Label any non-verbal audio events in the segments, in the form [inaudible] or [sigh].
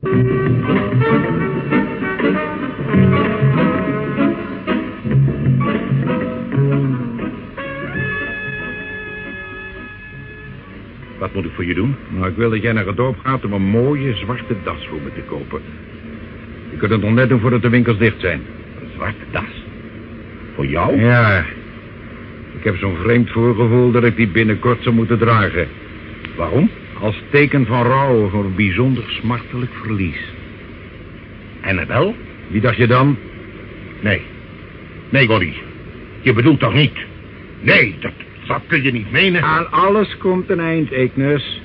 Wat moet ik voor je doen? Nou, ik wil dat jij naar het dorp gaat om een mooie zwarte das voor me te kopen. Je kunt het nog net doen voordat de winkels dicht zijn. Een zwarte das? Voor jou? Ja. Ik heb zo'n vreemd voorgevoel dat ik die binnenkort zou moeten dragen. Waarom? Als teken van rouw voor een bijzonder smartelijk verlies. En wel? Wie dacht je dan? Nee. Nee, Gordy. Je bedoelt toch niet? Nee, dat, dat kun je niet menen. Aan alles komt een eind, Eeknes.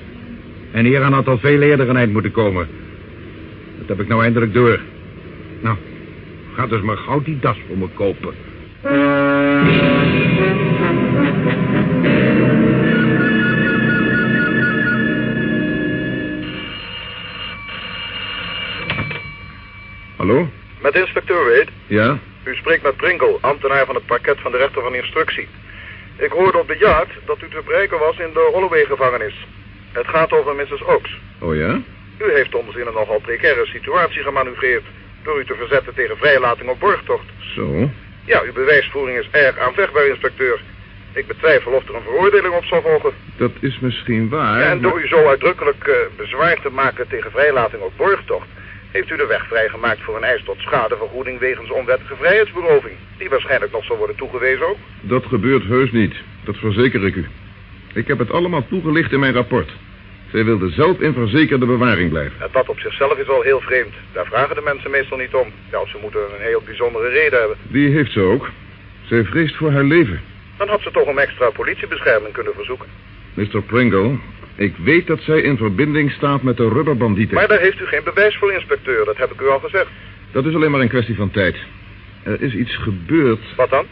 En hieraan had al veel eerder een eind moeten komen. Dat heb ik nou eindelijk door. Nou, ga dus maar gauw die das voor me kopen. Met inspecteur Wade. Ja? U spreekt met Pringle, ambtenaar van het parket van de rechter van instructie. Ik hoorde op de jacht dat u te bereiken was in de Holloway-gevangenis. Het gaat over Mrs. Oaks. Oh ja? U heeft ons in een nogal precaire situatie gemanoeuvreerd... door u te verzetten tegen vrijlating op borgtocht. Zo? Ja, uw bewijsvoering is erg aanvechtbaar, inspecteur. Ik betwijfel of er een veroordeling op zal volgen. Dat is misschien waar. en door maar- u zo uitdrukkelijk eh, bezwaar te maken tegen vrijlating op borgtocht... heeft u de weg vrijgemaakt voor een eis tot schadevergoeding wegens onwettige vrijheidsberoving... die waarschijnlijk nog zal worden toegewezen ook. Dat gebeurt heus niet. Dat verzeker ik u. Ik heb het allemaal toegelicht in mijn rapport. Zij wilde zelf in verzekerde bewaring blijven. En dat op zichzelf is wel heel vreemd. Daar vragen de mensen meestal niet om. Ja, of ze moeten een heel bijzondere reden hebben. Die heeft ze ook. Zij vreest voor haar leven. Dan had ze toch om extra politiebescherming kunnen verzoeken. Mr. Pringle, ik weet dat zij in verbinding staat met de rubberbandieten. Maar daar heeft u geen bewijs voor, inspecteur. Dat heb ik u al gezegd. Dat is alleen maar een kwestie van tijd. Er is iets gebeurd. Wat dan?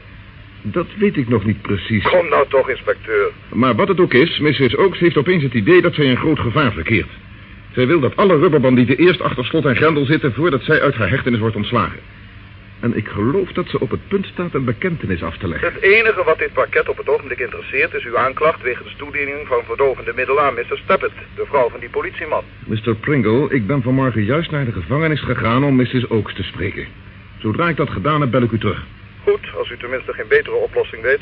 Dat weet ik nog niet precies. Kom nou toch, inspecteur. Maar wat het ook is, Mrs. Oaks heeft opeens het idee dat zij een groot gevaar verkeert. Zij wil dat alle rubberbandieten eerst achter slot en grendel zitten... voordat zij uit haar hechtenis wordt ontslagen. En ik geloof dat ze op het punt staat een bekentenis af te leggen. Het enige wat dit pakket op het ogenblik interesseert... is uw aanklacht wegens toediening van verdovende middelen aan Mr. Stappet... de vrouw van die politieman. Mr. Pringle, ik ben vanmorgen juist naar de gevangenis gegaan om Mrs. Oaks te spreken. Zodra ik dat gedaan heb, bel ik u terug. Goed, als u tenminste geen betere oplossing weet.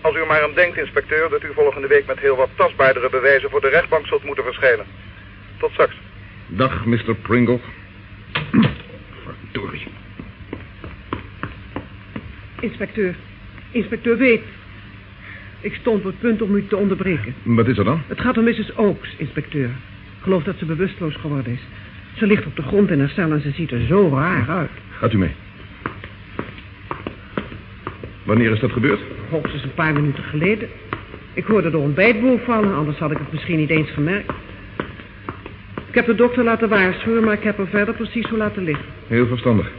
Als u er maar aan denkt, inspecteur... dat u volgende week met heel wat tastbaardere bewijzen... voor de rechtbank zult moeten verschijnen. Tot straks. Dag, Mr. Pringle. [clears throat] Verdorie. Inspecteur. Inspecteur Weet. Ik stond op het punt om u te onderbreken. Wat is er dan? Het gaat om Mrs. Oaks, inspecteur. Ik geloof dat ze bewusteloos geworden is. Ze ligt op de grond in haar cel en ze ziet er zo raar uit. Gaat u mee. Wanneer is dat gebeurd? Hoogstens een paar minuten geleden. Ik hoorde de ontbijtboel vallen, anders had ik het misschien niet eens gemerkt. Ik heb de dokter laten waarschuwen, maar ik heb haar verder precies zo laten liggen. Heel verstandig.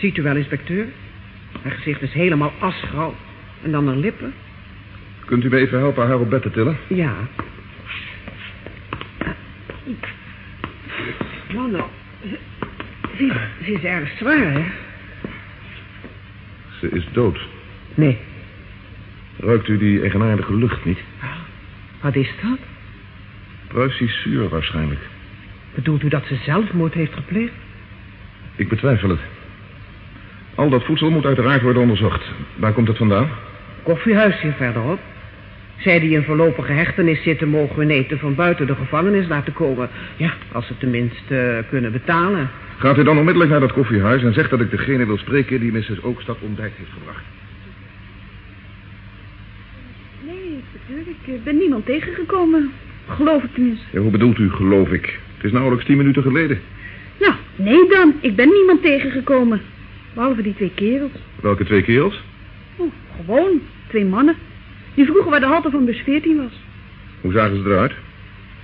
Ziet u wel, inspecteur? Haar gezicht is helemaal asgrauw. En dan haar lippen. Kunt u me even helpen haar op bed te tillen? Ja. Nou, nou. Ze, ze, ze is erg zwaar, hè? Ze is dood. Nee. Ruikt u die eigenaardige lucht niet? Wat is dat? Pruisisch zuur waarschijnlijk. Bedoelt u dat ze zelfmoord heeft gepleegd? Ik betwijfel het. Al dat voedsel moet uiteraard worden onderzocht. Waar komt het vandaan? Koffiehuis hier verderop. Zij die in voorlopige hechtenis zitten, mogen hun eten van buiten de gevangenis laten komen. Ja, als ze tenminste eh, kunnen betalen. Gaat u dan onmiddellijk naar dat koffiehuis en zegt dat ik degene wil spreken die Mrs. Oakstad ontdekt heeft gebracht. Nee, inspecteur, ik eh, ben niemand tegengekomen. Geloof ik tenminste. Ja, hoe bedoelt u, geloof ik? Het is nauwelijks tien minuten geleden. Nou, nee dan. Ik ben niemand tegengekomen. Behalve die twee kerels. Welke twee kerels? Oh, gewoon. Twee mannen. Die vroegen waar de halte van bus 14 was. Hoe zagen ze eruit?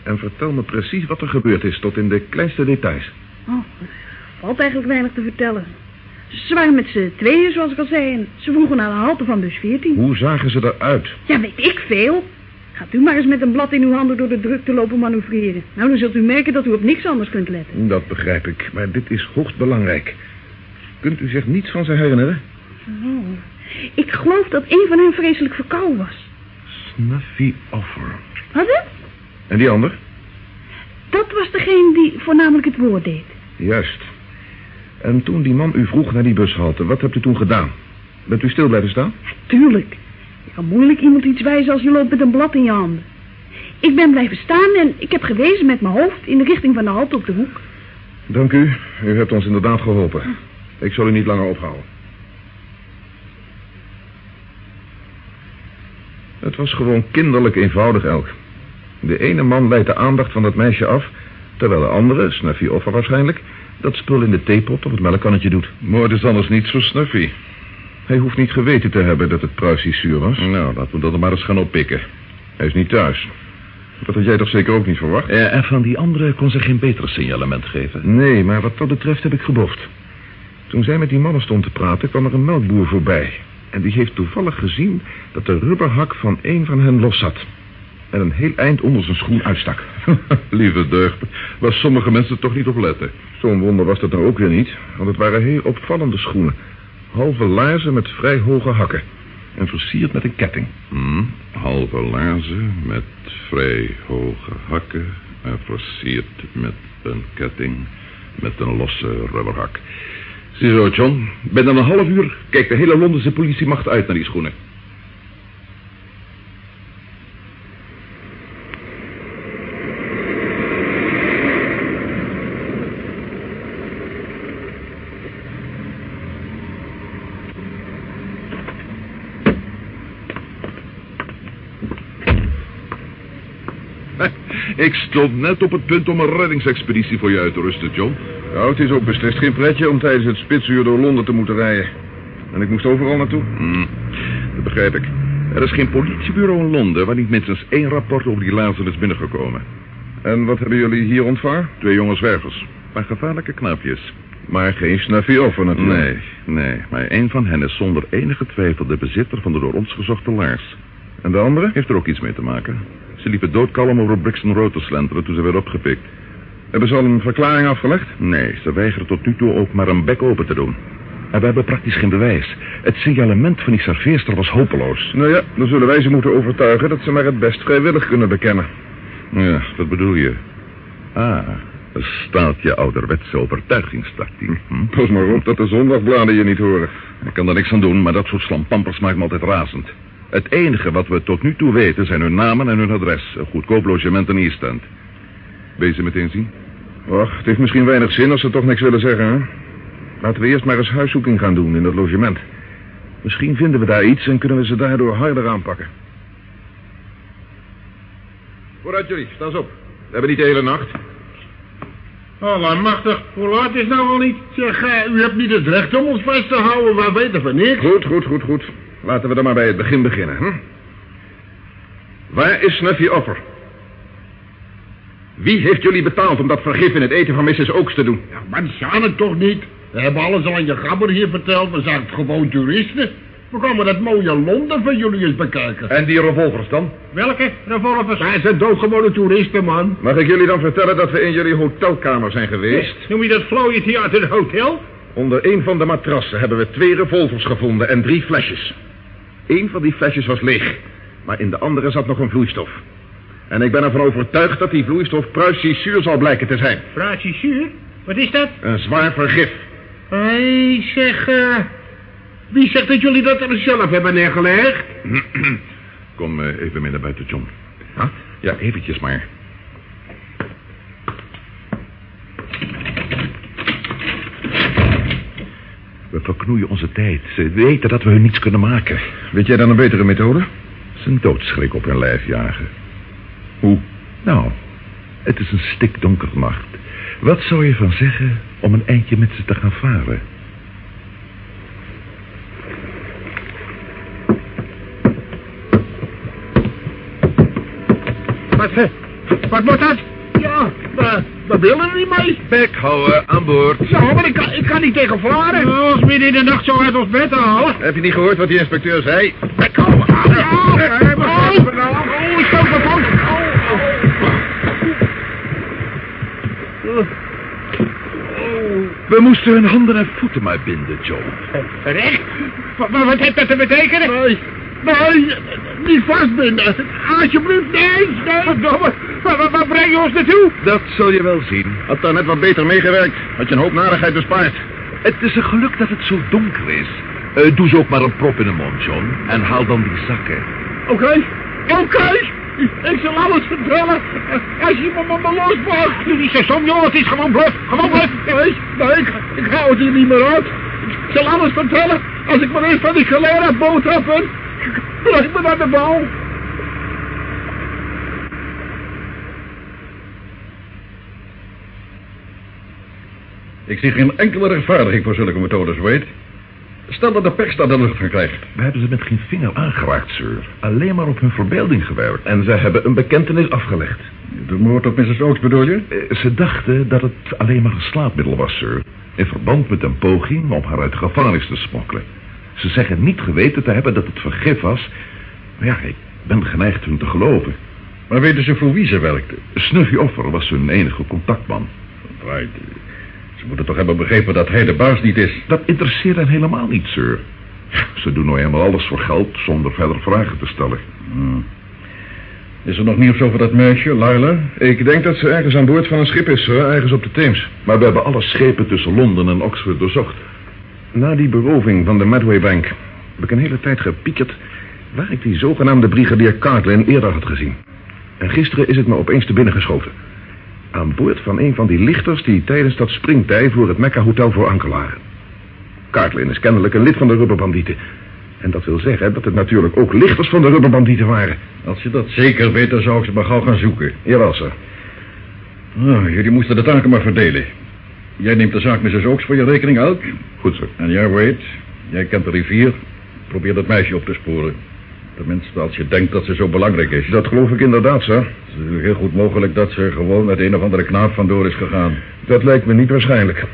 En vertel me precies wat er gebeurd is, tot in de kleinste details. Oh, valt eigenlijk weinig te vertellen. Ze waren met z'n tweeën, zoals ik al zei. En ze vroegen naar de halte van bus 14. Hoe zagen ze eruit? Ja, weet ik veel. Gaat u maar eens met een blad in uw handen door de drukte lopen manoeuvreren. Nou, dan zult u merken dat u op niks anders kunt letten. Dat begrijp ik, maar dit is hoogst belangrijk. Kunt u zich niets van ze herinneren? Oh. Ik geloof dat een van hen vreselijk verkouden was. Snuffy Offer. Wat is? En die ander? Dat was degene die voornamelijk het woord deed. Juist. En toen die man u vroeg naar die bushalte, wat hebt u toen gedaan? Bent u stil blijven staan? Tuurlijk. Je kan moeilijk iemand iets wijzen als je loopt met een blad in je handen. Ik ben blijven staan en ik heb gewezen met mijn hoofd in de richting van de halte op de hoek. Dank u. U hebt ons inderdaad geholpen. Ik zal u niet langer ophouden. Het was gewoon kinderlijk eenvoudig, Elk. De ene man leidt de aandacht van dat meisje af... terwijl de andere, Snuffy Offer waarschijnlijk... dat spul in de theepot of het melkkannetje doet. Moord is anders niet zo snuffy. Hij hoeft niet geweten te hebben dat het pruisiezuur was. Nou, laten we dat er maar eens gaan oppikken. Hij is niet thuis. Dat had jij toch zeker ook niet verwacht? Ja, en van die andere kon ze geen beter signalement geven. Nee, maar wat dat betreft heb ik geboft. Toen zij met die mannen stond te praten, kwam er een melkboer voorbij. En die heeft toevallig gezien dat de rubberhak van een van hen los zat. En een heel eind onder zijn schoen uitstak. [laughs] Lieve deugd, waar sommige mensen toch niet op letten. Zo'n wonder was dat nou ook weer niet, want het waren heel opvallende schoenen. Halve laarzen met vrij hoge hakken. En versierd met een ketting. Hm, halve laarzen met vrij hoge hakken... en versierd met een ketting met een losse rubberhak. Ziezo, John. Binnen een half uur kijkt de hele Londense politiemacht uit naar die schoenen. Ik stond net op het punt om een reddingsexpeditie voor je uit te rusten, John. Nou, het is ook beslist geen pretje om tijdens het spitsuur door Londen te moeten rijden. En ik moest overal naartoe. Hm, dat begrijp ik. Er is geen politiebureau in Londen waar niet minstens één rapport over die laarzen is binnengekomen. En wat hebben jullie hier ontvangen? Twee jonge zwervers. Maar gevaarlijke knaapjes. Maar geen Snuffy Offer natuurlijk. Nee, nee. Maar één van hen is zonder enige twijfel de bezitter van de door ons gezochte laars. En de andere? Heeft er ook iets mee te maken. Ze liepen doodkalm over Brixton Road te slenteren toen ze werd opgepikt. Hebben ze al een verklaring afgelegd? Nee, ze weigeren tot nu toe ook maar een bek open te doen. En we hebben praktisch geen bewijs. Het signalement van die serveerster was hopeloos. Nou ja, dan zullen wij ze moeten overtuigen dat ze maar het best vrijwillig kunnen bekennen. Ja, wat bedoel je? Ah, staat je ouderwetse overtuigingstactiek. Hm? Pas maar op dat de zondagbladen je niet horen. Ik kan er niks aan doen, maar dat soort slampampers maakt me altijd razend. Het enige wat we tot nu toe weten zijn hun namen en hun adres. Een goedkoop logement in East End. Wil je ze meteen zien? Och, het heeft misschien weinig zin als ze toch niks willen zeggen, hè? Laten we eerst maar eens huiszoeking gaan doen in dat logement. Misschien vinden we daar iets en kunnen we ze daardoor harder aanpakken. Vooruit jullie, sta eens op. We hebben niet de hele nacht. Allemachtig, hoe laat is nou al niet? Zeg, eh, u hebt niet het recht om ons vast te houden, wij weten van niks. Goed, goed, goed, goed. Laten we dan maar bij het begin beginnen, hm? Waar is Snuffy Offer? Wie heeft jullie betaald om dat vergif in het eten van Mrs. Oaks te doen? Ja, maar zijn het toch niet? We hebben alles al aan je gabber hier verteld, we zijn gewoon toeristen. We komen dat mooie Londen van jullie eens bekijken. En die revolvers dan? Welke revolvers? Wij zijn doodgewone toeristen, man. Mag ik jullie dan vertellen dat we in jullie hotelkamer zijn geweest? Noem je dat Flooie Theater Hotel? Onder een van de matrassen hebben we twee revolvers gevonden en drie flesjes. Eén van die flesjes was leeg, maar in de andere zat nog een vloeistof. En ik ben ervan overtuigd dat die vloeistof pruisiezuur zal blijken te zijn. Pruisiezuur? Wat is dat? Een zwaar vergif. Hé, zeg, eh... wie zegt dat jullie dat er zelf hebben neergelegd? [clears throat] Kom eh, even mee naar buiten, John. Huh? Ja, eventjes maar. We verknoeien onze tijd. Ze weten dat we hun niets kunnen maken. Weet jij dan een betere methode? Zijn doodschrik op hun lijf jagen. Hoe? Nou, het is een stikdonker nacht. Wat zou je van zeggen om een eindje met ze te gaan varen? Wat, eh, wat wordt dat? Ja, we, we willen er niet mee. Houden, aan boord. Ja, maar ik kan, ik kan niet tegen varen. Ons midden in de nacht zo uit ons bed te halen. Heb je niet gehoord wat die inspecteur zei? Bek houden. Ja, oh, oh, ik stoot mijn. Oh. We moesten hun handen en voeten maar binden, Joe. Recht? Wat, wat heeft dat te betekenen? Nee, Nee, niet vastbinden. Alsjeblieft, nee, nee. Waar, waar, breng je ons naartoe? Dat zul je wel zien. Had daar net wat beter meegewerkt. Had je een hoop narigheid bespaard. Het is een geluk dat het zo donker is. Eh, doe ze ook maar een prop in de mond, John. En haal dan die zakken. Oké, oké. Ik zal alles vertellen. Als je me maar losmaakt. Doe niet zo stom, joh. Het is gewoon bluff. Gewoon bluff. Nee, nee, ik, ik hou het hier niet meer uit. Ik zal alles vertellen. Als ik maar eens van die boot af ben. Breng me naar de bal. Ik zie geen enkele rechtvaardiging voor zulke methodes, Wade. Stel dat de pers daar de lucht van krijgt. We hebben ze met geen vinger aangeraakt, sir. Alleen maar op hun verbeelding gewerkt. En ze hebben een bekentenis afgelegd. De moord op Mrs. Oaks bedoel je? Eh, Ze dachten dat het alleen maar een slaapmiddel was, sir. In verband met een poging om haar uit de gevangenis te smokkelen. Ze zeggen niet geweten te hebben dat het vergif was. Maar ja, ik ben geneigd hun te geloven. Maar weten ze voor wie ze werkte? Snuffy Offer was hun enige contactman. Right. Ze moeten toch hebben begrepen dat hij de baas niet is. Dat interesseert hen helemaal niet, sir. Ze doen nou eenmaal alles voor geld zonder verder vragen te stellen. Hmm. Is er nog nieuws over dat meisje, Laila? Ik denk dat ze ergens aan boord van een schip is, sir, ergens op de Theems. Maar we hebben alle schepen tussen Londen en Oxford doorzocht. Na die beroving van de Medway Bank heb ik een hele tijd gepiekerd waar ik die zogenaamde brigadier Cartlin eerder had gezien. En gisteren is het me opeens te binnen geschoten. Aan boord van een van die lichters die tijdens dat springtij voor het Mecca Hotel voor anker lagen. Cartlin is kennelijk een lid van de rubberbandieten. En dat wil zeggen dat het natuurlijk ook lichters van de rubberbandieten waren. Als je dat zeker weet, dan zou ik ze maar gauw gaan zoeken. Jawel, sir. Nou, jullie moesten de taken maar verdelen. Jij neemt de zaak Mrs. Oaks voor je rekening uit. Goed, sir. En jij, Wade, jij kent de rivier. Probeer dat meisje op te sporen. Tenminste, als je denkt dat ze zo belangrijk is. Dat geloof ik inderdaad, sir. Het is heel goed mogelijk dat ze gewoon met een of andere knaap vandoor is gegaan. Dat lijkt me niet waarschijnlijk.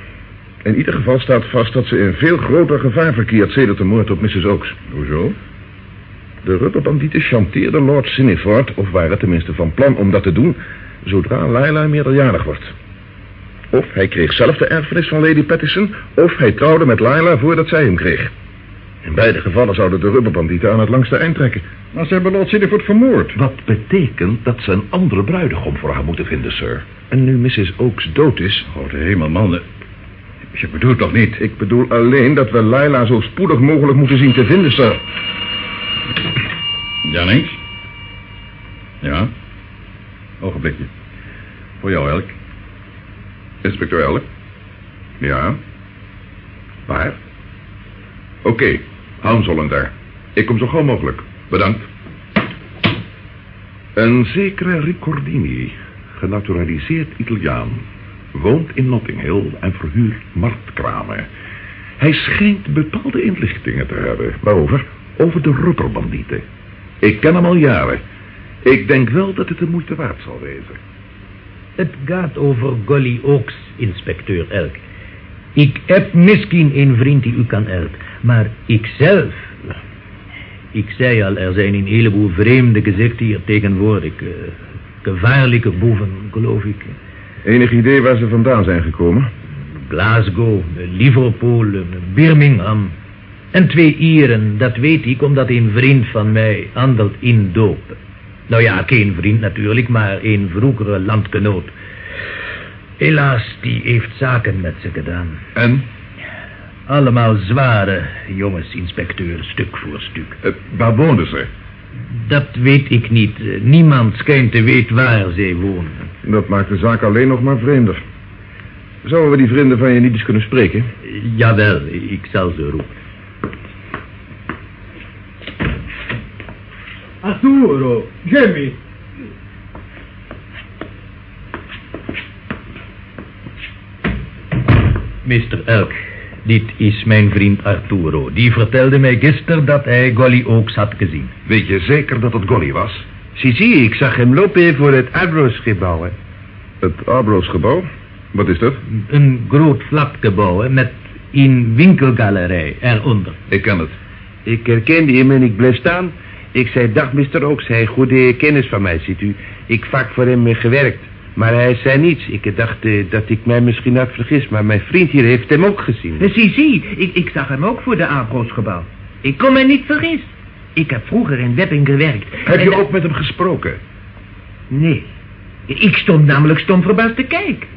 In ieder geval staat vast dat ze in veel groter gevaar verkeert sedert de moord op Mrs. Oaks. Hoezo? De rubberbandieten chanteerden Lord Siniford, of waren tenminste van plan om dat te doen, zodra Laila meerderjarig wordt. Of hij kreeg zelf de erfenis van Lady Pattison, of hij trouwde met Laila voordat zij hem kreeg. In beide gevallen zouden de rubberbandieten aan het langste eind trekken. Maar ze hebben Lord vermoord. Wat betekent dat ze een andere bruidegom voor haar moeten vinden, sir. En nu Mrs. Oaks dood is... Grote hemel, man. Je bedoelt toch niet? Ik bedoel alleen dat we Laila zo spoedig mogelijk moeten zien te vinden, sir. Jannings? Ja? Ogenblikje. Voor jou, Elk. Inspecteur Elk? Ja? Waar? Oké, Hans Holland daar. Ik kom zo gauw mogelijk. Bedankt. Een zekere Ricordini, genaturaliseerd Italiaan, woont in Notting Hill en verhuurt marktkramen. Hij schijnt bepaalde inlichtingen te hebben. Waarover? Over de rubberbandieten. Ik ken hem al jaren. Ik denk wel dat het de moeite waard zal wezen. Het gaat over Golly Oaks, inspecteur Elk. Ik heb misschien een vriend die u kan helpen, maar ikzelf... Ik zei al, er zijn een heleboel vreemde gezichten hier tegenwoordig. eh, gevaarlijke boeven, geloof ik. Enig idee waar ze vandaan zijn gekomen? Glasgow, Liverpool, Birmingham. En twee Ieren, dat weet ik omdat een vriend van mij handelt in doop. Nou ja, geen vriend natuurlijk, maar een vroegere landgenoot. Helaas, die heeft zaken met ze gedaan. En? Allemaal zware jongens, inspecteur, stuk voor stuk. Eh, waar woonden ze? Dat weet ik niet. Niemand schijnt te weten waar zij wonen. Dat maakt de zaak alleen nog maar vreemder. Zouden we die vrienden van je niet eens kunnen spreken? Jawel, ik zal ze roepen. Arturo, Jimmy. Mr. Elk, dit is mijn vriend Arturo. Die vertelde mij gisteren dat hij Golly Oaks had gezien. Weet je zeker dat het Golly was? Sisi, ik zag hem lopen voor het Arbros-gebouw. hè. Het Arbros-gebouw? Wat is dat? Een groot flatgebouw hè, met een winkelgalerij eronder. Ik ken het. Ik herkende hem en ik bleef staan. Ik zei, dag Mr. Oaks, hij goede kennis van mij, ziet u. Ik vaak voor hem eh, gewerkt. Maar hij zei niets. Ik dacht eh, dat ik mij misschien had vergist, maar mijn vriend hier heeft hem ook gezien. Zie, zie, ik, ik zag hem ook voor de Abrosgebouw. Ik kon mij niet vergis. Ik heb vroeger in Wepping gewerkt. Heb je ook met hem gesproken? Nee. Ik stond namelijk stom verbaasd te kijken.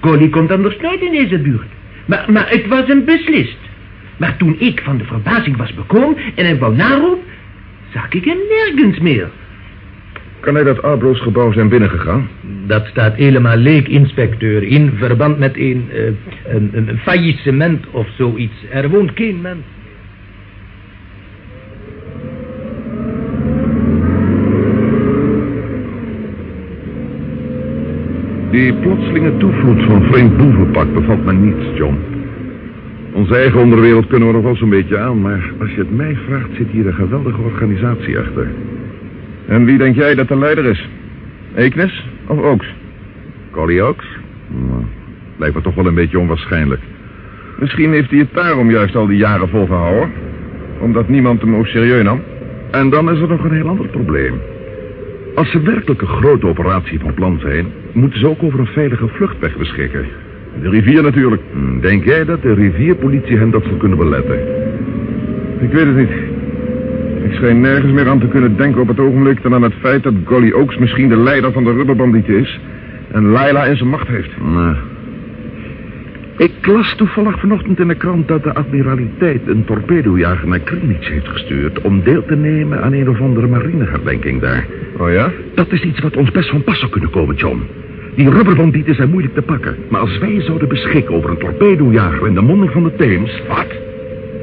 Golly komt anders nooit in deze buurt. Maar, maar het was hem beslist. Maar toen ik van de verbazing was bekomen en hem wou naroep, zag ik hem nergens meer. Kan hij dat Arbro's gebouw zijn binnengegaan? Dat staat helemaal leek, inspecteur, in verband met een, eh, een, een, faillissement of zoiets. Er woont geen mens. Die plotselinge toevloed van vreemd boevenpak bevalt mij niets, John. Onze eigen onderwereld kunnen we nog wel zo'n beetje aan, maar als je het mij vraagt, zit hier een geweldige organisatie achter. En wie denk jij dat de leider is? Eeknes of Oaks? Collie Oaks? Nou, lijkt me toch wel een beetje onwaarschijnlijk. Misschien heeft hij het daarom juist al die jaren volgehouden. Omdat niemand hem ook serieus nam. En dan is er nog een heel ander probleem. Als ze werkelijk een grote operatie van plan zijn... moeten ze ook over een veilige vluchtweg beschikken. De rivier natuurlijk. Hm, Denk jij dat de rivierpolitie hen dat zou kunnen beletten? Ik weet het niet. Ik schijn nergens meer aan te kunnen denken op het ogenblik... dan aan het feit dat Golly Oaks misschien de leider van de rubberbandieten is... en Laila in zijn macht heeft. Ik las toevallig vanochtend in de krant dat de admiraliteit een torpedojager naar Kremlitz heeft gestuurd... om deel te nemen aan een of andere marineherdenking daar. Oh ja? Dat is iets wat ons best van pas zou kunnen komen, John. Die rubberbandieten zijn moeilijk te pakken. Maar als wij zouden beschikken over een torpedojager in de monding van de Theems... Wat?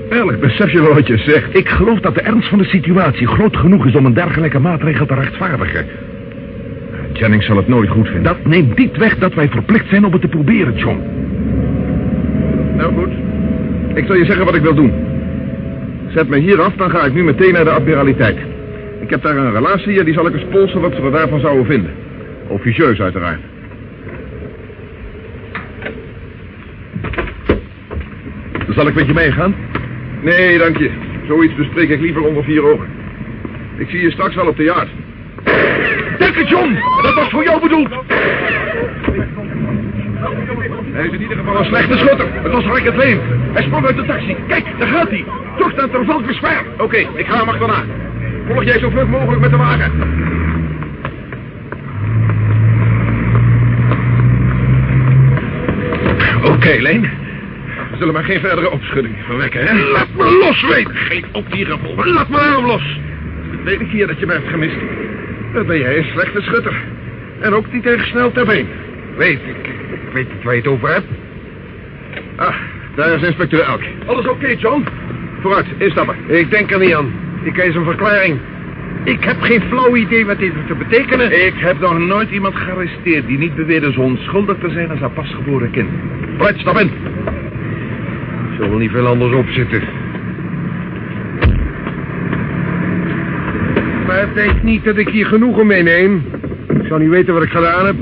Eerlijk, besef je wel wat je zegt? Ik geloof dat de ernst van de situatie groot genoeg is om een dergelijke maatregel te rechtvaardigen. Jennings zal het nooit goed vinden. Dat neemt niet weg dat wij verplicht zijn om het te proberen, John. Nou goed. Ik zal je zeggen wat ik wil doen. Zet me hier af, dan ga ik nu meteen naar de admiraliteit. Ik heb daar een relatie en die zal ik eens polsen wat ze er daarvan zouden vinden. Officieus uiteraard. Zal ik met je meegaan? Nee, dank je. Zoiets bespreek ik liever onder vier ogen. Ik zie je straks wel op de jaard. Dank je, John! Dat was voor jou bedoeld! Hij is in ieder geval een slechte schutter. Het was Rick het Leen. Hij sprong uit de taxi. Kijk, daar gaat hij. Toch naar Trafalgar Square. Oké, ik ga hem achterna. Volg jij zo vlug mogelijk met de wagen. Oké, Leen. Zullen maar geen verdere opschudding verwekken, hè? Laat me los, Wayne. Geef op die revolver. Laat me arm los. De tweede keer dat je me hebt gemist. Dan ben jij een slechte schutter. En ook niet erg snel ter been. Weet, ik, ik weet niet waar je het over hebt. Ah, daar is inspecteur Elk. Alles oké, John? Vooruit, instappen. Ik denk er niet aan. Ik eis een verklaring. Ik heb geen flauw idee wat dit te betekenen. Ik heb nog nooit iemand gearresteerd die niet beweerde zo onschuldig te zijn als haar pasgeboren kind. Vooruit, stap in. Zullen niet veel anders opzitten. Maar denk niet dat ik hier genoegen meeneem. Ik zou niet weten wat ik gedaan heb.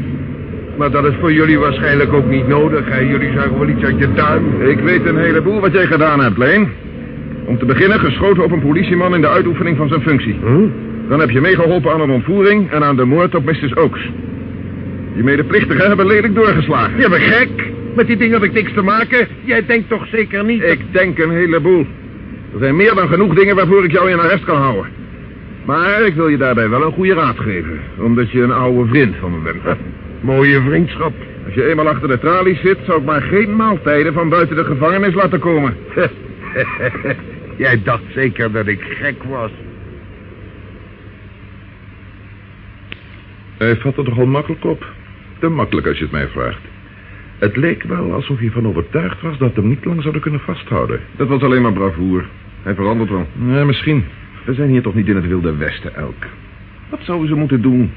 Maar dat is voor jullie waarschijnlijk ook niet nodig. Hè? Jullie zagen wel iets uit je tuin. Ik weet een heleboel wat jij gedaan hebt, Leen. Om te beginnen geschoten op een politieman in de uitoefening van zijn functie. Dan heb je meegeholpen aan een ontvoering en aan de moord op Mrs. Oaks. Die medeplichtigen hebben lelijk doorgeslagen. Je bent gek. Met die dingen heb ik niks te maken. Jij denkt toch zeker niet... Ik denk een heleboel. Er zijn meer dan genoeg dingen waarvoor ik jou in arrest kan houden. Maar ik wil je daarbij wel een goede raad geven. Omdat je een oude vriend van me bent. Mooie vriendschap. Als je eenmaal achter de tralies zit, zou ik maar geen maaltijden van buiten de gevangenis laten komen. [laughs] Jij dacht zeker dat ik gek was. Hij vat er nogal makkelijk op. Te makkelijk als je het mij vraagt. Het leek wel alsof hij van overtuigd was dat we hem niet lang zouden kunnen vasthouden. Dat was alleen maar bravoer. Hij verandert wel. Ja, misschien. We zijn hier toch niet in het Wilde Westen, Elk. Wat zouden ze moeten doen?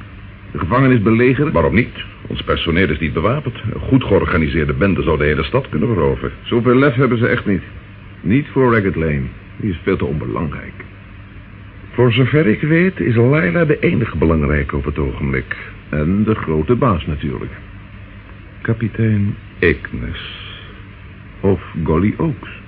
De gevangenis belegeren? Waarom niet? Ons personeel is niet bewapend. Een goed georganiseerde bende zou de hele stad kunnen veroveren. Zoveel lef hebben ze echt niet. Niet voor Ragged Lane. Die is veel te onbelangrijk. Voor zover ik weet is Laila de enige belangrijke op het ogenblik. En de grote baas natuurlijk. Kapitein Eknes. Of Golly Oaks.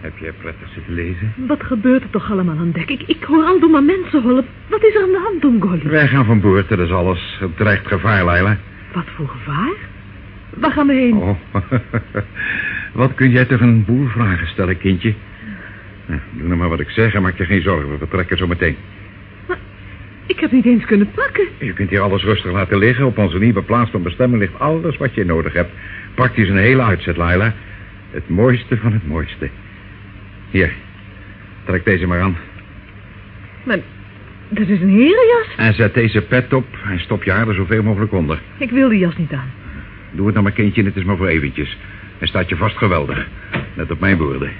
Heb jij prettig zitten lezen? Wat gebeurt er toch allemaal aan dek? Ik, ik hoor al door maar mensenholp. Wat is er aan de hand, Tom Golly? Wij gaan van boord, dat is alles. Het dreigt gevaar, Laila. Wat voor gevaar? Waar gaan we heen? Oh, [laughs] Wat kun jij toch een boel vragen stellen, kindje? Nou, doe nou maar wat ik zeg en maak je geen zorgen. We vertrekken zo meteen. Ik heb niet eens kunnen pakken. Je kunt hier alles rustig laten liggen. Op onze nieuwe plaats van bestemming ligt alles wat je nodig hebt. Praktisch een hele uitzet, Laila. Het mooiste van het mooiste. Hier, trek deze maar aan. Maar dat is een herenjas. En zet deze pet op en stop je haar er zoveel mogelijk onder. Ik wil die jas niet aan. Doe het nou maar, kindje, het is maar voor eventjes. En staat je vast geweldig. Net op mijn woorden.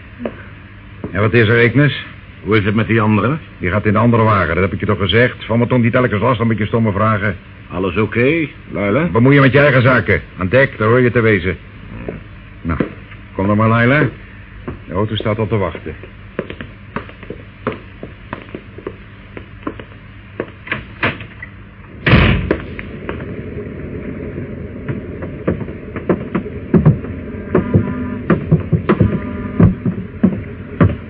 En wat is er, Ignis? Hoe is het met die anderen? Die gaat in de andere wagen, dat heb ik je toch gezegd. Van me toch niet telkens last met je stomme vragen. Alles oké, Laila? Bemoei je met je eigen zaken. Aan dek, daar hoor je te wezen. Nou, kom dan maar, Laila. De auto staat al te wachten.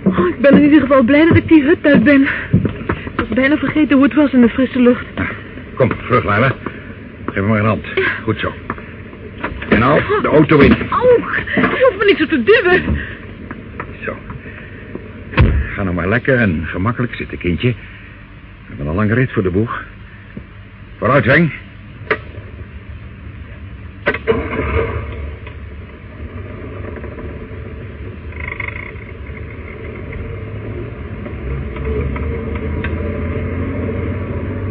Oh, ik ben in ieder geval blij dat ik die hut uit ben. Ik was bijna vergeten hoe het was in de frisse lucht. Kom, vlug, Laila. Geef me maar een hand. Goed zo. En nou, de auto in. Auw, je hoeft me niet zo te duwen. Zo. Ga nou maar lekker en gemakkelijk zitten, kindje. We hebben een lange rit voor de boeg. Vooruit, Weng.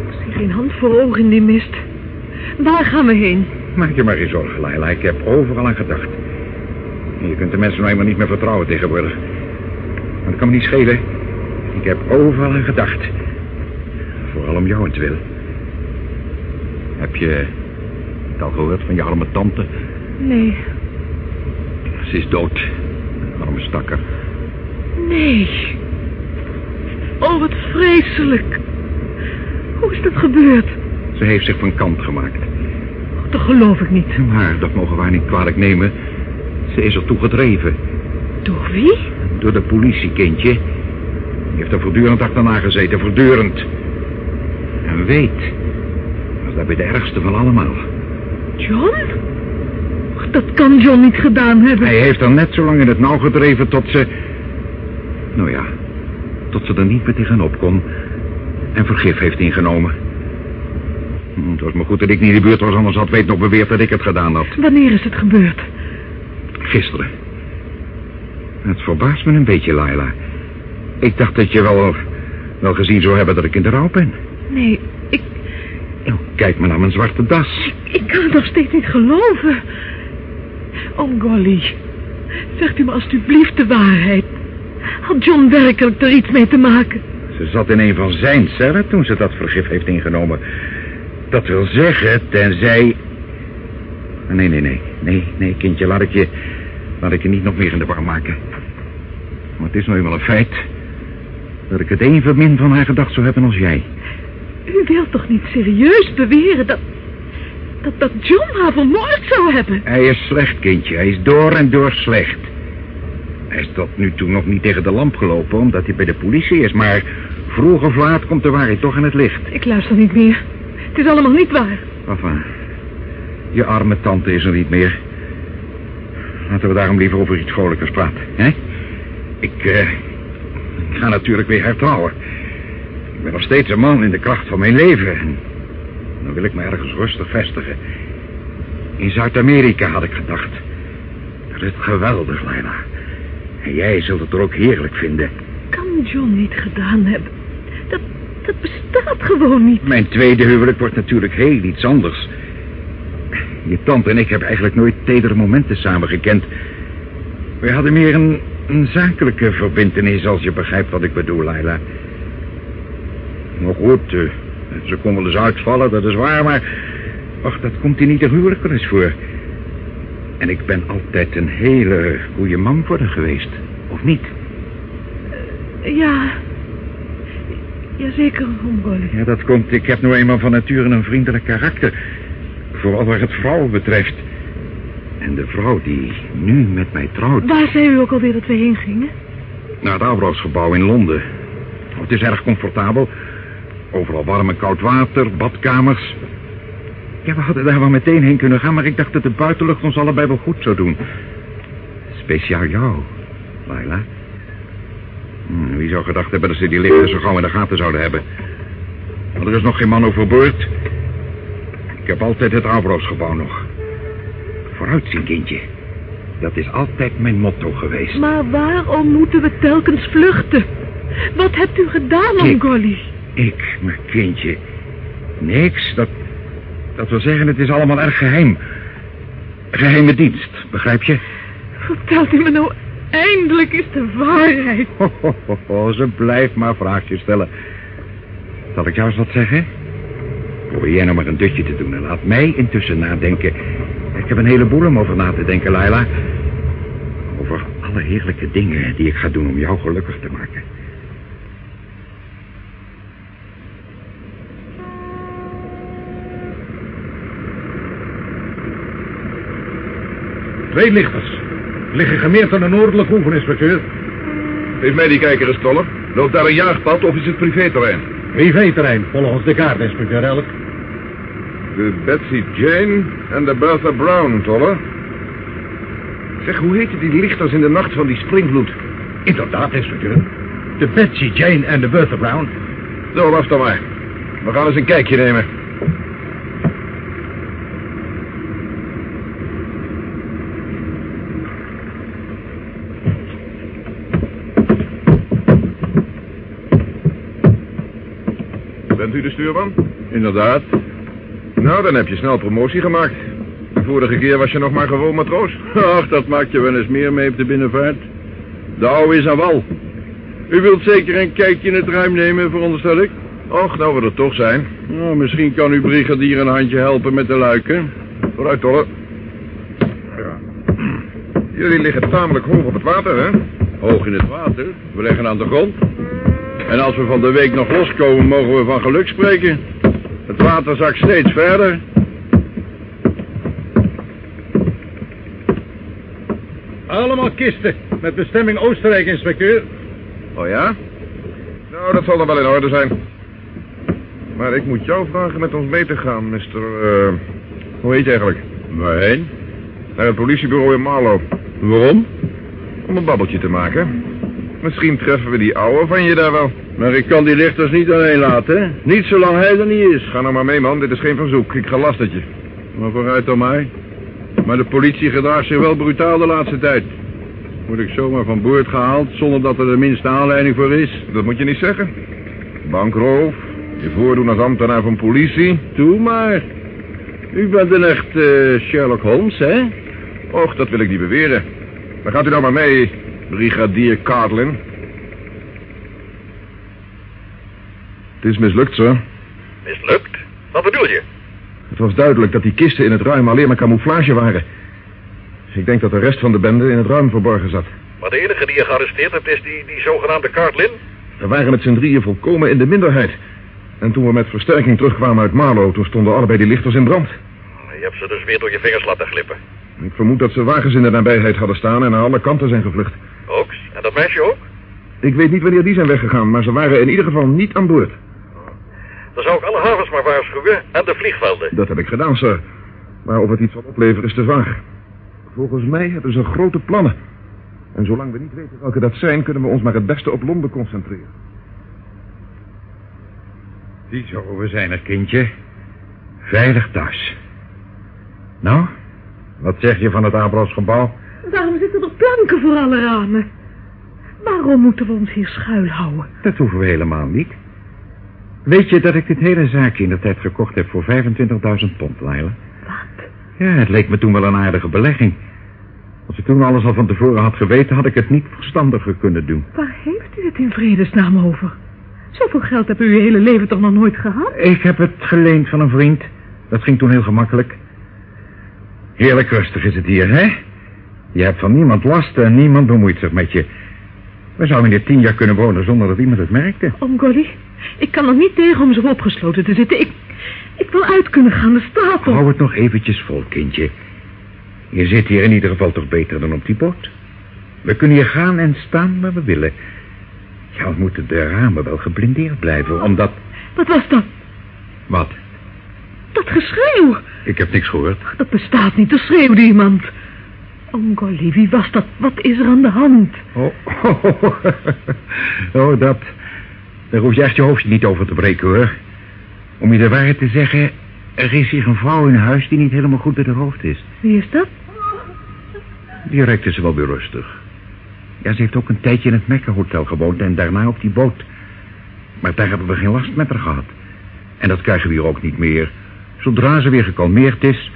Ik zie geen in die mist. Waar gaan we heen? Maak je maar geen zorgen, Laila. Ik heb overal aan gedacht. Je kunt de mensen nou eenmaal niet meer vertrouwen tegenwoordig. Maar dat kan me niet schelen. Ik heb overal aan gedacht. Vooral om jou wil. Heb je het al gehoord van je arme tante? Nee, Ze is dood. Arme stakker. nee. Oh, wat vreselijk. Hoe is dat gebeurd? Ze heeft zich van kant gemaakt. Oh, dat geloof ik niet. Maar dat mogen wij niet kwalijk nemen. Ze is ertoe gedreven. Door wie? Door de politie, kindje. Die heeft er voortdurend achterna gezeten, voortdurend. En weet, dat is daarbij de ergste van allemaal. John? Dat kan John niet gedaan hebben. Hij heeft er net zo lang in het nauw gedreven tot ze... Nou ja, tot ze er niet meer tegenop kon. En vergif heeft ingenomen. Hm, Het was maar goed dat ik niet in de buurt was, anders had weet nog beweerd dat ik het gedaan had. Wanneer is het gebeurd? Gisteren. Het verbaast me een beetje, Laila. Ik dacht dat je wel, wel gezien zou hebben dat ik in de rouw ben. Nee, ik, Nou, kijk maar naar mijn zwarte das. ik kan het nog steeds niet geloven. Oh, Golly. Zegt u me alstublieft de waarheid. Had John werkelijk er iets mee te maken? Ze zat in een van zijn cellen toen ze dat vergif heeft ingenomen. Dat wil zeggen, tenzij... Nee, nee, nee. Nee, nee, kindje, laat ik je... Laat ik je niet nog meer in de war maken. Maar het is nou eenmaal een feit... dat ik het evenmin van haar gedacht zou hebben als jij. U wilt toch niet serieus beweren dat... dat, dat John haar vermoord zou hebben? Hij is slecht, kindje. Hij is door en door slecht. Hij is tot nu toe nog niet tegen de lamp gelopen... omdat hij bij de politie is, maar... vroeg of laat komt de waarheid toch in het licht. Ik luister niet meer. Het is allemaal niet waar. Papa, je arme tante is er niet meer. Laten we daarom liever over iets vrolijkers praten, hè? Ik, eh, ik ga natuurlijk weer hertrouwen. Ik ben nog steeds een man in de kracht van mijn leven. En dan wil ik me ergens rustig vestigen. In Zuid-Amerika had ik gedacht. Dat is geweldig, Leila. En jij zult het er ook heerlijk vinden. Kan John niet gedaan hebben. Dat, dat bestaat gewoon niet. Mijn tweede huwelijk wordt natuurlijk heel iets anders. Je tante en ik hebben eigenlijk nooit tedere momenten samen gekend. We hadden meer een, een zakelijke verbintenis, als je begrijpt wat ik bedoel, Laila. Nou goed, eh, ze kon wel eens uitvallen, dat is waar, maar... Och, dat komt in ieder huwelijk wel eens voor. En ik ben altijd een hele goede man voor haar geweest, of niet? Ja. Jazeker, oom Golly. Ja, dat komt. Ik heb nu eenmaal van nature een vriendelijk karakter. Vooral waar het vrouwen betreft. En de vrouw die nu met mij trouwt... Waar zei u ook alweer dat we heen gingen? Naar het Avroosgebouw in Londen. Het is erg comfortabel. Overal warm en koud water, badkamers. Ja, we hadden daar wel meteen heen kunnen gaan... maar ik dacht dat de buitenlucht ons allebei wel goed zou doen. Speciaal jou, Laila. Hm, wie zou gedacht hebben dat ze die lichten zo gauw in de gaten zouden hebben? Maar er is nog geen man overboord. Ik heb altijd het Avroosgebouw nog. Vooruitzien, kindje. Dat is altijd mijn motto geweest. Maar waarom moeten we telkens vluchten? Wat hebt u gedaan, Ik- Ongoli? Ik, mijn kindje. Niks. Dat, dat wil zeggen, het is allemaal erg geheim. Geheime dienst, begrijp je? Vertelt u me nou eindelijk eens de waarheid? Ho, ho, ho, ze blijft maar vraagjes stellen. Zal ik jou eens wat zeggen? Probeer jij nou maar een dutje te doen en laat mij intussen nadenken. Ik heb een heleboel om over na te denken, Laila. Over alle heerlijke dingen die ik ga doen om jou gelukkig te maken. Twee lichters. Liggen gemeerd aan de noordelijke oever, inspecteur. Geef mij die kijker eens, Toller. Loopt daar een jaagpad of is het privéterrein? Privéterrein, volgens de kaart, inspecteur Elk. De Betsy Jane en de Bertha Brown, Toller. Zeg, hoe heten die lichters in de nacht van die springvloed? Inderdaad, inspecteur. De Betsy Jane en de Bertha Brown. Zo, wacht dan maar. We gaan eens een kijkje nemen. Bent u de stuurman? Inderdaad. Nou, dan heb je snel promotie gemaakt. De vorige keer was je nog maar gewoon matroos. Ach, dat maakt je wel eens meer mee op de binnenvaart. De oude is aan wal. U wilt zeker een kijkje in het ruim nemen, veronderstel ik? Och, nou we er toch zijn. Nou, misschien kan uw brigadier een handje helpen met de luiken. Vooruit, Tolle. Jullie liggen tamelijk hoog op het water, hè? Hoog in het water. We liggen aan de grond. En als we van de week nog loskomen, mogen we van geluk spreken. Het water zakt steeds verder. Allemaal kisten. Met bestemming Oostenrijk, inspecteur. Oh ja? Nou, dat zal dan wel in orde zijn. Maar ik moet jou vragen met ons mee te gaan, Mr. eh, hoe heet je eigenlijk? Waarheen? Naar het politiebureau in Marlow. Waarom? Om een babbeltje te maken. Misschien treffen we die ouwe van je daar wel. Maar ik kan die lichters niet alleen laten, hè? Niet zolang hij er niet is. Ga nou maar mee, man. Dit is geen verzoek. Ik ga last het je. Maar vooruit dan mij. Maar de politie gedraagt zich wel brutaal de laatste tijd. Word ik zomaar van boord gehaald zonder dat er de minste aanleiding voor is? Dat moet je niet zeggen. Bankroof. Je voordoen als ambtenaar van politie. Doe maar. U bent een echt eh, Sherlock Holmes, hè? Och, dat wil ik niet beweren. Dan gaat u nou maar mee, brigadier Cartlin. Het is mislukt, sir. Mislukt? Wat bedoel je? Het was duidelijk dat die kisten in het ruim alleen maar camouflage waren. Dus ik denk dat de rest van de bende in het ruim verborgen zat. Maar de enige die je gearresteerd hebt is die, die zogenaamde Cartlin? We waren met z'n drieën volkomen in de minderheid. En toen we met versterking terugkwamen uit Marlow... toen stonden allebei die lichters in brand. Je hebt ze dus weer door je vingers laten glippen. Ik vermoed dat ze wagens in de nabijheid hadden staan... en naar alle kanten zijn gevlucht. Ook? En dat meisje ook? Ik weet niet wanneer die zijn weggegaan... maar ze waren in ieder geval niet aan boord. Dan zou ik alle havens maar waarschuwen en de vliegvelden. Dat heb ik gedaan, sir. Maar of het iets zal opleveren is te vaag. Volgens mij hebben ze grote plannen. En zolang we niet weten welke dat zijn... kunnen we ons maar het beste op Londen concentreren. Ziezo, we zijn er, kindje. Veilig thuis. Nou, wat zeg je van het Abrosgebouw? Waarom zitten er planken voor alle ramen? Waarom moeten we ons hier schuilhouden? Dat hoeven we helemaal niet. Weet je dat ik dit hele zaakje in de tijd gekocht heb voor 25.000 pond, Laila? Wat? Ja, het leek me toen wel een aardige belegging. Als ik toen alles al van tevoren had geweten, had ik het niet verstandiger kunnen doen. Waar heeft u het in vredesnaam over? Zoveel geld hebt u uw hele leven toch nog nooit gehad? Ik heb het geleend van een vriend. Dat ging toen heel gemakkelijk. Heerlijk rustig is het hier, hè? Je hebt van niemand last en niemand bemoeit zich met je. We zouden hier tien jaar kunnen wonen zonder dat iemand het merkte. Om Golly, ik kan er niet tegen om zo opgesloten te zitten. Ik, ik wil uit kunnen gaan de straat op. Hou het nog eventjes vol, kindje. Je zit hier in ieder geval toch beter dan op die boot. We kunnen hier gaan en staan waar we willen. Ja, moeten de ramen wel geblindeerd blijven, omdat... Wat was dat? Wat? Dat geschreeuw. Ik heb niks gehoord. Dat bestaat niet. Er schreeuwde iemand. Oom Golly, wie was dat? Wat is er aan de hand? Oh, [laughs] oh, oh, dat... Daar hoef je echt je hoofdje niet over te breken, hoor. Om je de waarheid te zeggen... er is hier een vrouw in huis die niet helemaal goed bij de hoofd is. Wie is dat? Direct is ze wel weer rustig. Ja, ze heeft ook een tijdje in het Mecca Hotel gewoond en daarna op die boot. Maar daar hebben we geen last met haar gehad. En dat krijgen we hier ook niet meer. Zodra ze weer gekalmeerd is...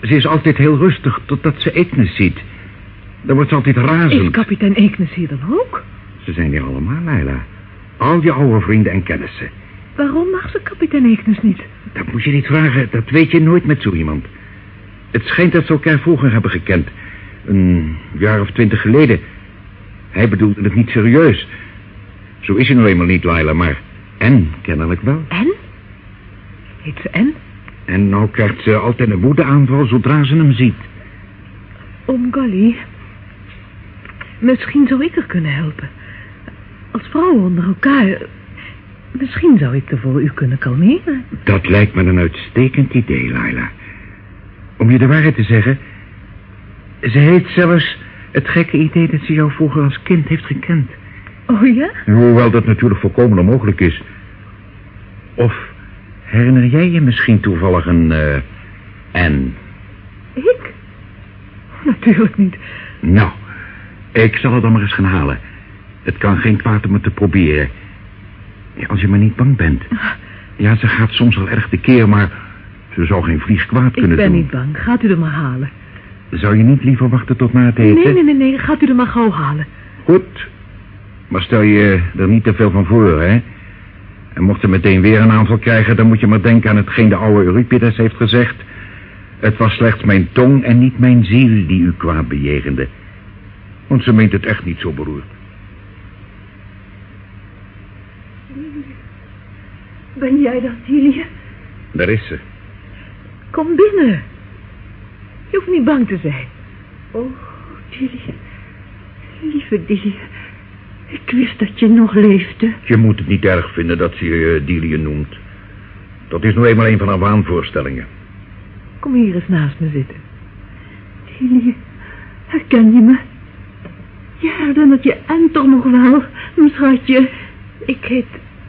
Ze is altijd heel rustig totdat ze Eknes ziet. Dan wordt ze altijd razend. Is kapitein Eknes hier dan ook? Ze zijn hier allemaal, Leila. Al je oude vrienden en kennissen. Waarom mag ze kapitein Eknes niet? Dat moet je niet vragen. Dat weet je nooit met zo iemand. Het schijnt dat ze elkaar vroeger hebben gekend. Een jaar of twintig geleden. Hij bedoelde het niet serieus. Zo is hij nou eenmaal niet, Laila, maar... En, kennelijk wel. En? Heet ze En? En nou krijgt ze altijd een woedeaanval zodra ze hem ziet. Oom Golly, misschien zou ik er kunnen helpen. Als vrouwen onder elkaar... Misschien zou ik er voor u kunnen kalmeren. Dat lijkt me een uitstekend idee, Laila. Om je de waarheid te zeggen... Ze heeft zelfs het gekke idee dat ze jou vroeger als kind heeft gekend. Oh ja? Hoewel dat natuurlijk volkomen onmogelijk is. Of herinner jij je misschien toevallig een... en... Ik? Natuurlijk niet. Nou, ik zal het dan maar eens gaan halen. Het kan geen kwaad om het te proberen. Als je maar niet bang bent. Ja, ze gaat soms wel erg tekeer, maar ze zou geen vlieg kwaad Ik kunnen ben doen. niet bang. Gaat u er maar halen. Zou je niet liever wachten tot na het eten? Nee, nee, nee, nee. Gaat u er maar gauw halen. Goed. Maar stel je er niet te veel van voor, hè? En mocht ze meteen weer een aanval krijgen... dan moet je maar denken aan hetgeen de oude Euripides heeft gezegd. Het was slechts mijn tong en niet mijn ziel die u kwaad bejegende. Want ze meent het echt niet zo beroerd. Ben jij dat, Julia? Daar is ze. Kom binnen. Je hoeft niet bang te zijn. Oh, Dilly. Lieve Dilly. Ik wist dat je nog leefde. Je moet het niet erg vinden dat ze je Delia noemt. Dat is nou eenmaal een van haar waanvoorstellingen. Kom hier eens naast me zitten. Dilly, herken je me? Je herinnert je en toch nog wel, mijn schatje. Ik heet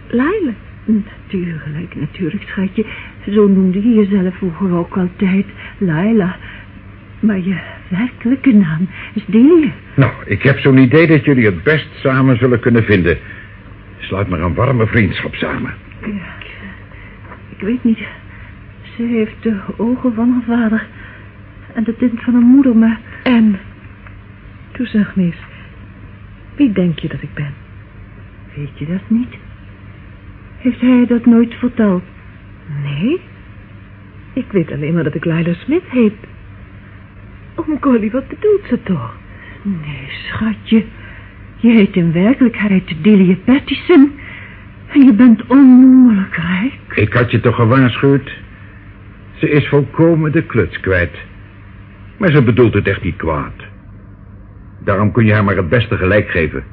Laila. Natuurlijk, natuurlijk, schatje. Zo noemde je jezelf vroeger ook altijd, Laila. Maar je werkelijke naam is Delia. Nou, ik heb zo'n idee dat jullie het best samen zullen kunnen vinden. Sluit maar een warme vriendschap samen. Ja, ik weet niet. Ze heeft de ogen van haar vader en de tint van haar moeder, maar... En, toen zeg me eens, wie denk je dat ik ben? Weet je dat niet? Heeft hij dat nooit verteld? Nee, ik weet alleen maar dat ik Laila Smith heet. Oom Collie, wat bedoelt ze toch? Nee, schatje. Je heet in werkelijkheid Delia Pattison. En je bent onnoemelijk rijk. Ik had je toch gewaarschuwd? Ze is volkomen de kluts kwijt. Maar ze bedoelt het echt niet kwaad. Daarom kun je haar maar het beste gelijk geven.